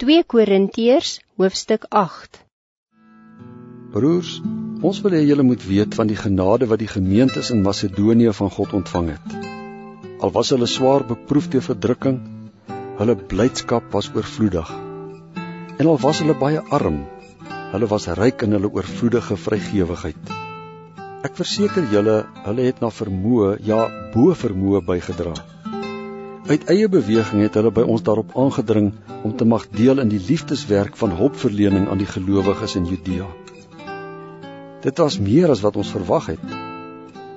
2 Korintiërs hoofstuk 8 Broers, ons wil hê julle moet weet van die genade wat die gemeentes in Macedonië van God ontvang het. Al was hulle swaar beproef deur verdrukking, hulle blydskap was oorvloedig. En al was hulle baie arm, hulle was ryk in hulle oorvloedige vrygewigheid. Ek verseker julle, hulle het na vermoë, ja, bo vermoë bygedra. Uit eie beweging het hulle by ons daarop aangedring om te mag deel in die liefdeswerk van hulpverlening aan die gelowiges in Judea. Dit was meer as wat ons verwag het.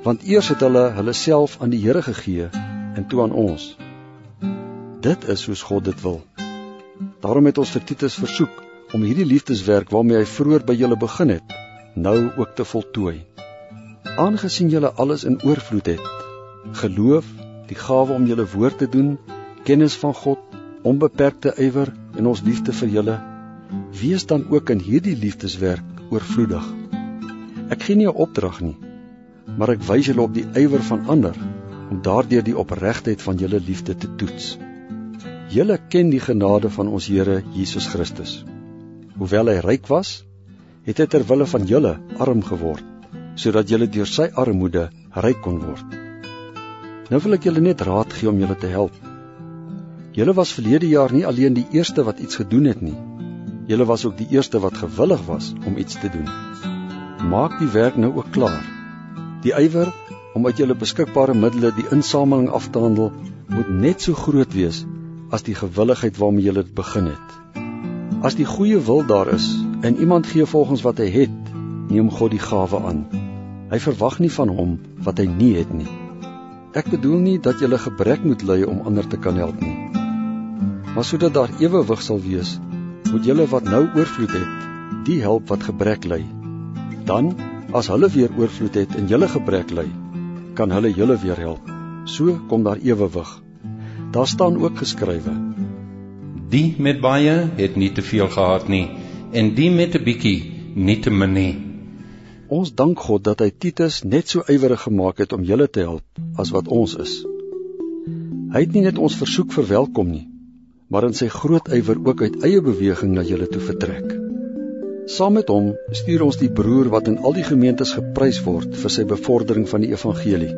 Want eers het hulle hulle self aan die Here gegee en toe aan ons. Dit is soos God dit wil. Daarom het ons vir Titus versoek om hierdie liefdeswerk waarmee hy vroeër by julle begin het, nou ook te voltooi. Aangesien julle alles in oorvloed het, geloof, die gawe om julle woord te doen, kennis van God, onbeperkte ywer en ons liefde vir julle, wees dan ook in hierdie liefdeswerk oorvloedig. Ek gee nie 'n opdrag nie, maar ek wys julle op die ywer van ander om daardeur die opregtheid van julle liefde te toets. Julle ken die genade van ons Here Jesus Christus. Hoewel hy ryk was, het hy ter wille van julle arm geword, sodat julle deur sy armoede ryk kon word. Nou wil ek julle net raad gee om julle te help. Julle was verlede jaar nie alleen die eerste wat iets gedoen het nie. Julle was ook die eerste wat gewillig was om iets te doen. Maak die werk nou ook klaar. Die ywer om uit julle beskikbare middele die insameling af te handel, moet net so groot wees as die gewilligheid waarmee julle dit begin het. As die goeie wil daar is en iemand gee volgens wat hy het, neem God die gawe aan. Hy verwag nie van hom wat hy nie het nie. Ek bedoel nie dat jy 'n gebrek moet ly om ander te kan help nie. Maar sodat daar ewewig sal wees, moet julle wat nou oorvloed het, die help wat gebrek ly. Dan, as hulle weer oorvloed het en julle gebrek ly, kan hulle julle weer help. So kom daar ewewig. Daar staan ook geskrywe: Die met baie het nie te veel gehad nie, en die met 'n bietjie nie te min nie. Ons dank God dat hy Titus net so ywerig gemaak het om julle te help as wat ons is. Hy het nie net ons versoek verwelkom nie, maar in sy groot ywer ook uit eie beweging na julle toe vertrek. Saam met hom stuur ons die broer wat in al die gemeentes geprys word vir sy bevordering van die evangelie.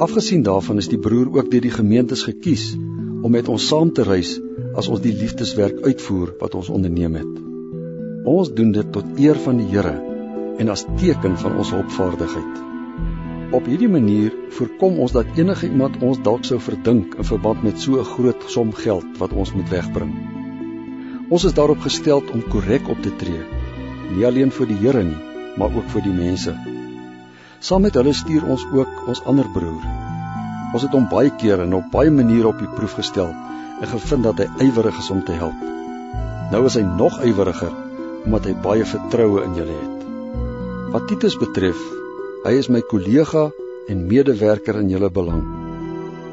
Afgesien daarvan is die broer ook deur die gemeentes gekies om met ons saam te reis as ons die liefdeswerk uitvoer wat ons onderneem het. Ons doen dit tot eer van die Here en as teken van ons hulpvaardigheid. Op hierdie manier voorkom ons dat enige iemand ons dalk sou verdink in verband met so 'n groot som geld wat ons moet wegbring. Ons is daarop gestel om korrek op te tree, nie alleen vir die Here nie, maar ook vir die mense. Saam met hulle stuur ons ook ons ander broer. Ons het hom baie kere en op baie maniere op die proef gestel en gevind dat hy ywerig is om te help. Nou is hy nog yweriger omdat hy baie vertroue in julle het. Wat Titus betref, hy is my kollega en medewerker in julle belang.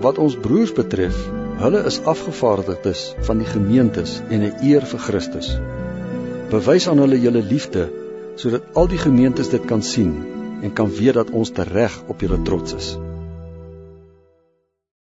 Wat ons broers betref, hulle is afgevaardigdes van die gemeentes en 'n eer vir Christus. Bewys aan hulle julle liefde sodat al die gemeentes dit kan sien en kan weet dat ons tereg op julle trots is.